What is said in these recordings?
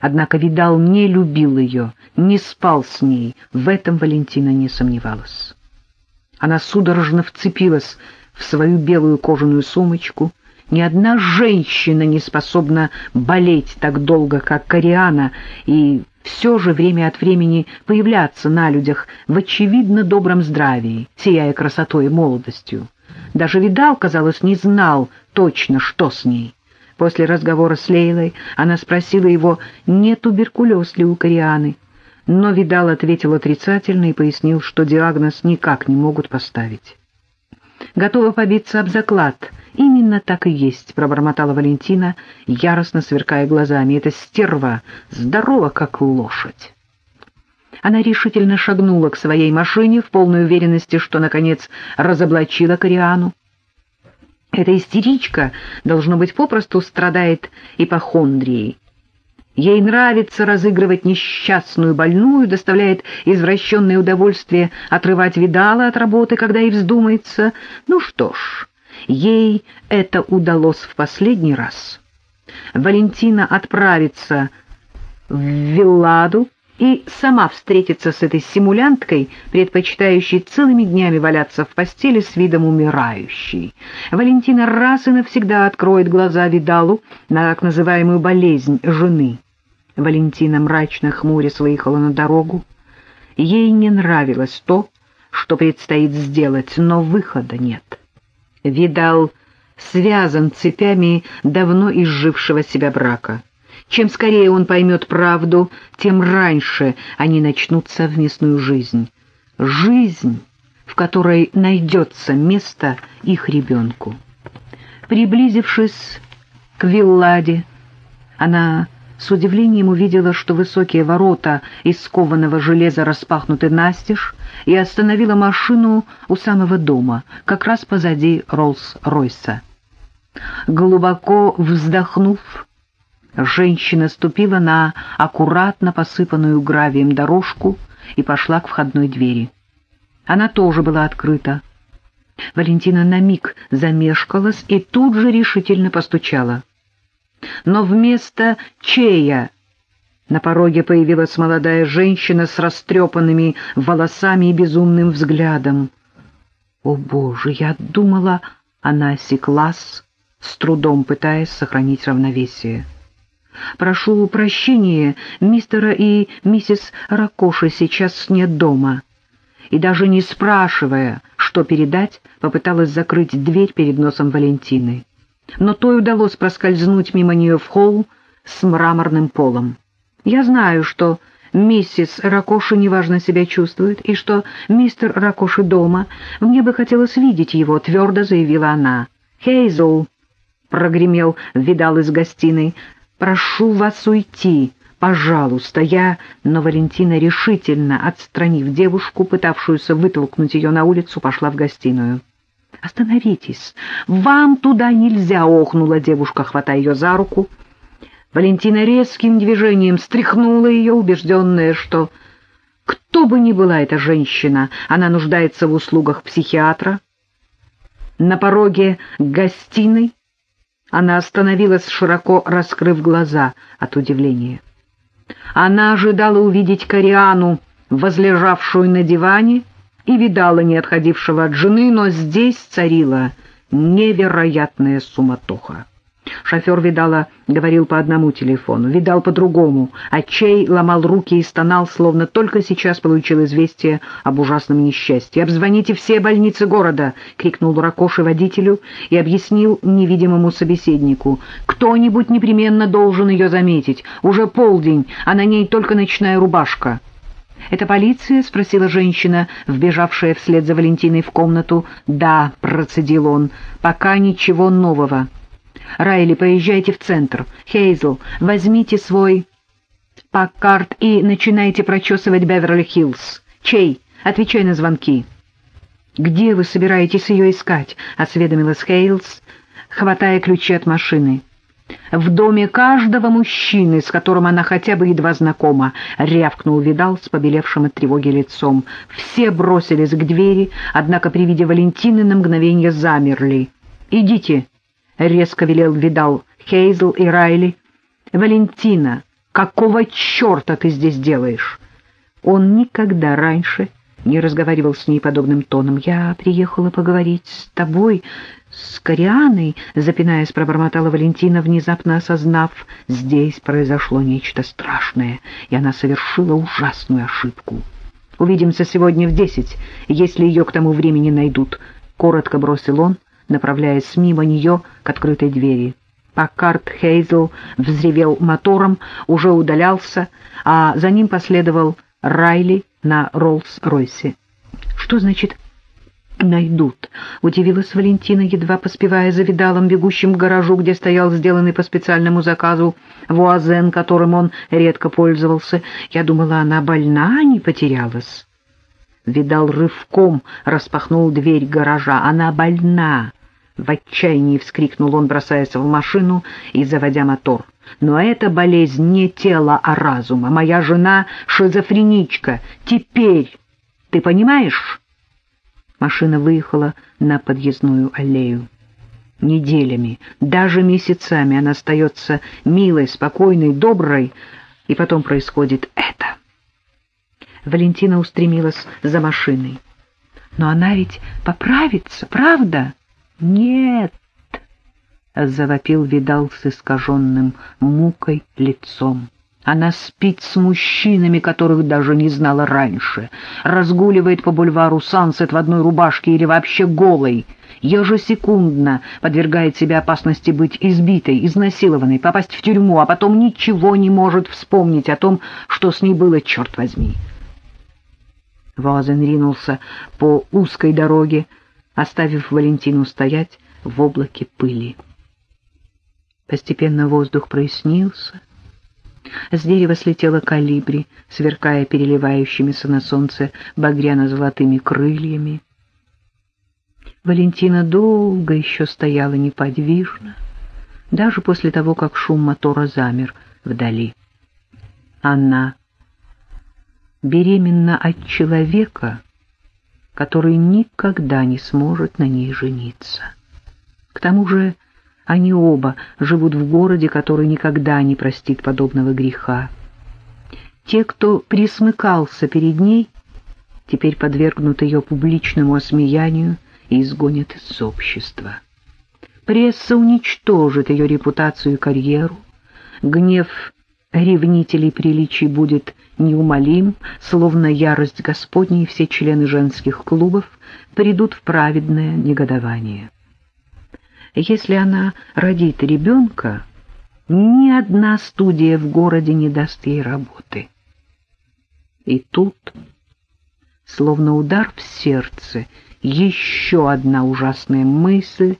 Однако Видал не любил ее, не спал с ней, в этом Валентина не сомневалась. Она судорожно вцепилась в свою белую кожаную сумочку. Ни одна женщина не способна болеть так долго, как Кориана, и все же время от времени появляться на людях в очевидно добром здравии, сияя красотой и молодостью. Даже Видал, казалось, не знал точно, что с ней. После разговора с Лейлой она спросила его, не туберкулез ли у Корианы. Но Видал ответил отрицательно и пояснил, что диагноз никак не могут поставить. «Готова побиться об заклад. Именно так и есть», — пробормотала Валентина, яростно сверкая глазами. «Эта стерва здорова, как лошадь». Она решительно шагнула к своей машине в полной уверенности, что, наконец, разоблачила Кориану. Эта истеричка, должно быть, попросту страдает ипохондрией. Ей нравится разыгрывать несчастную больную, доставляет извращенное удовольствие отрывать видала от работы, когда ей вздумается. Ну что ж, ей это удалось в последний раз. Валентина отправится в Вилладу, и сама встретиться с этой симулянткой, предпочитающей целыми днями валяться в постели с видом умирающей. Валентина раз и навсегда откроет глаза Видалу на так называемую болезнь жены. Валентина мрачно хмурясь выехала на дорогу. Ей не нравилось то, что предстоит сделать, но выхода нет. Видал связан цепями давно изжившего себя брака. Чем скорее он поймет правду, тем раньше они начнут совместную жизнь. Жизнь, в которой найдется место их ребенку. Приблизившись к Вилладе, она с удивлением увидела, что высокие ворота из скованного железа распахнуты настежь, и остановила машину у самого дома, как раз позади Роллс-Ройса. Глубоко вздохнув, Женщина ступила на аккуратно посыпанную гравием дорожку и пошла к входной двери. Она тоже была открыта. Валентина на миг замешкалась и тут же решительно постучала. Но вместо чея на пороге появилась молодая женщина с растрепанными волосами и безумным взглядом. «О, Боже, я думала...» Она осеклась, с трудом пытаясь сохранить равновесие. Прошу прощения, мистера и миссис Ракоши сейчас нет дома. И даже не спрашивая, что передать, попыталась закрыть дверь перед носом Валентины. Но той удалось проскользнуть мимо нее в холл с мраморным полом. Я знаю, что миссис Ракоши неважно себя чувствует, и что мистер Ракоши дома. Мне бы хотелось видеть его, твердо заявила она. «Хейзл!» — прогремел видал из гостиной. «Прошу вас уйти, пожалуйста, я...» Но Валентина, решительно отстранив девушку, пытавшуюся вытолкнуть ее на улицу, пошла в гостиную. «Остановитесь! Вам туда нельзя!» — охнула девушка, хватая ее за руку. Валентина резким движением стряхнула ее, убежденная, что кто бы ни была эта женщина, она нуждается в услугах психиатра. На пороге гостиной она остановилась, широко раскрыв глаза от удивления. Она ожидала увидеть Кориану, возлежавшую на диване, и видала не отходившего от жены, но здесь царила невероятная суматоха. Шофер, видала, говорил по одному телефону, видал по другому, а Чей ломал руки и стонал, словно только сейчас получил известие об ужасном несчастье. «Обзвоните все больницы города!» — крикнул Ракоши водителю и объяснил невидимому собеседнику. «Кто-нибудь непременно должен ее заметить. Уже полдень, а на ней только ночная рубашка». «Это полиция?» — спросила женщина, вбежавшая вслед за Валентиной в комнату. «Да», — процедил он, — «пока ничего нового». Райли, поезжайте в центр. Хейзл, возьмите свой паккарт и начинайте прочесывать Беверли-Хиллз. Чей? Отвечай на звонки. «Где вы собираетесь ее искать?» — осведомилась Хейлс, хватая ключи от машины. «В доме каждого мужчины, с которым она хотя бы едва знакома», — рявкнул Видал с побелевшим от тревоги лицом. Все бросились к двери, однако при виде Валентины на мгновение замерли. «Идите!» — резко велел Видал Хейзл и Райли. «Валентина, Какого черта ты здесь делаешь?» Он никогда раньше не разговаривал с ней подобным тоном. «Я приехала поговорить с тобой, с Корианой», — запинаясь, пробормотала Валентина, внезапно осознав, здесь произошло нечто страшное, и она совершила ужасную ошибку. «Увидимся сегодня в десять, если ее к тому времени найдут», — коротко бросил он, направляясь мимо нее к открытой двери. Паккарт Хейзел взревел мотором, уже удалялся, а за ним последовал Райли на Роллс-Ройсе. «Что значит найдут?» — удивилась Валентина, едва поспевая за видалом, бегущим к гаражу, где стоял сделанный по специальному заказу вуазен, которым он редко пользовался. Я думала, она больна, а не потерялась. Видал рывком распахнул дверь гаража. «Она больна!» — в отчаянии вскрикнул он, бросаясь в машину и заводя мотор. Но эта болезнь не тела, а разума. Моя жена — шизофреничка. Теперь ты понимаешь? Машина выехала на подъездную аллею. Неделями, даже месяцами она остается милой, спокойной, доброй, и потом происходит это. Валентина устремилась за машиной. Но она ведь поправится, правда? Нет, — завопил Видал с искаженным мукой лицом. Она спит с мужчинами, которых даже не знала раньше, разгуливает по бульвару Сансет в одной рубашке или вообще голой, ежесекундно подвергает себя опасности быть избитой, изнасилованной, попасть в тюрьму, а потом ничего не может вспомнить о том, что с ней было, черт возьми. Вазен ринулся по узкой дороге, оставив Валентину стоять в облаке пыли. Постепенно воздух прояснился. С дерева слетела калибри, сверкая переливающимися на солнце багряно-золотыми крыльями. Валентина долго еще стояла неподвижно, даже после того, как шум мотора замер вдали. Она беременна от человека, который никогда не сможет на ней жениться. К тому же они оба живут в городе, который никогда не простит подобного греха. Те, кто присмыкался перед ней, теперь подвергнут ее публичному осмеянию и изгонят из общества. Пресса уничтожит ее репутацию и карьеру. Гнев ревнителей приличий будет неумолим, словно ярость Господня, и все члены женских клубов придут в праведное негодование. Если она родит ребенка, ни одна студия в городе не даст ей работы. И тут, словно удар в сердце, еще одна ужасная мысль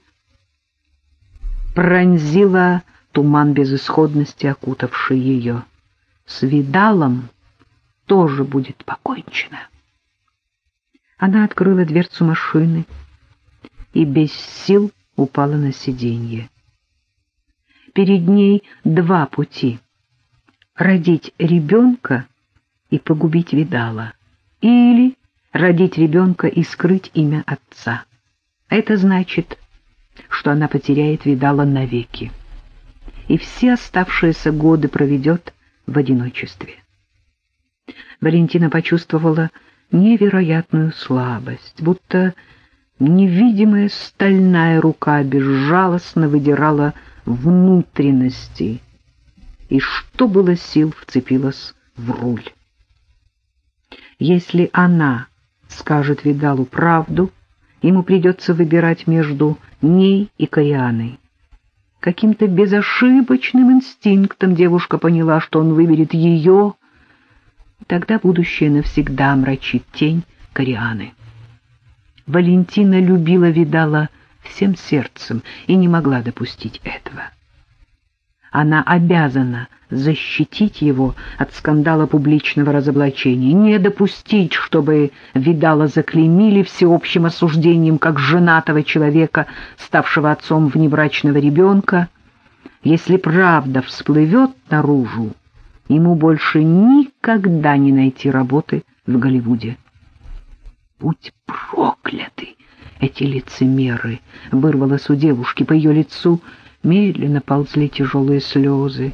пронзила туман безысходности, окутавший ее. С видалом тоже будет покончено. Она открыла дверцу машины и без сил упала на сиденье. Перед ней два пути — родить ребенка и погубить видала, или родить ребенка и скрыть имя отца. Это значит, что она потеряет видала навеки и все оставшиеся годы проведет в одиночестве. Валентина почувствовала невероятную слабость, будто Невидимая стальная рука безжалостно выдирала внутренности, и что было сил вцепилась в руль. Если она скажет Видалу правду, ему придется выбирать между ней и Корианой. Каким-то безошибочным инстинктом девушка поняла, что он выберет ее, тогда будущее навсегда мрачит тень Корианы. Валентина любила Видала всем сердцем и не могла допустить этого. Она обязана защитить его от скандала публичного разоблачения, не допустить, чтобы Видала заклеймили всеобщим осуждением как женатого человека, ставшего отцом внебрачного ребенка. Если правда всплывет наружу, ему больше никогда не найти работы в Голливуде. Будь прокляты эти лицемеры! Вырвалось у девушки по ее лицу, медленно ползли тяжелые слезы.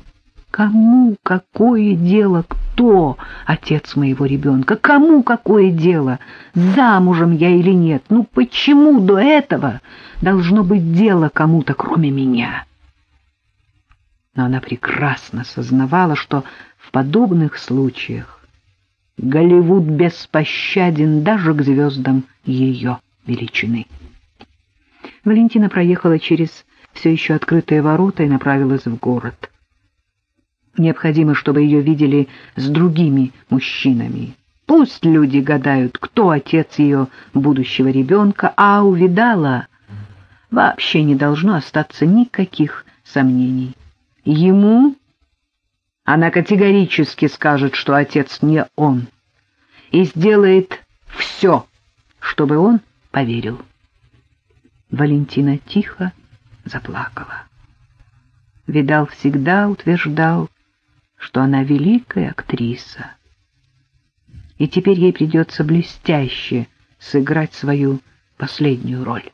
Кому какое дело, кто отец моего ребенка? Кому какое дело, замужем я или нет? Ну почему до этого должно быть дело кому-то, кроме меня? Но она прекрасно сознавала, что в подобных случаях Голливуд беспощаден даже к звездам ее величины. Валентина проехала через все еще открытые ворота и направилась в город. Необходимо, чтобы ее видели с другими мужчинами. Пусть люди гадают, кто отец ее будущего ребенка, а у Видала вообще не должно остаться никаких сомнений. Ему она категорически скажет, что отец не он, и сделает все, чтобы он поверил. Валентина тихо заплакала. Видал всегда утверждал, что она великая актриса. И теперь ей придется блестяще сыграть свою последнюю роль.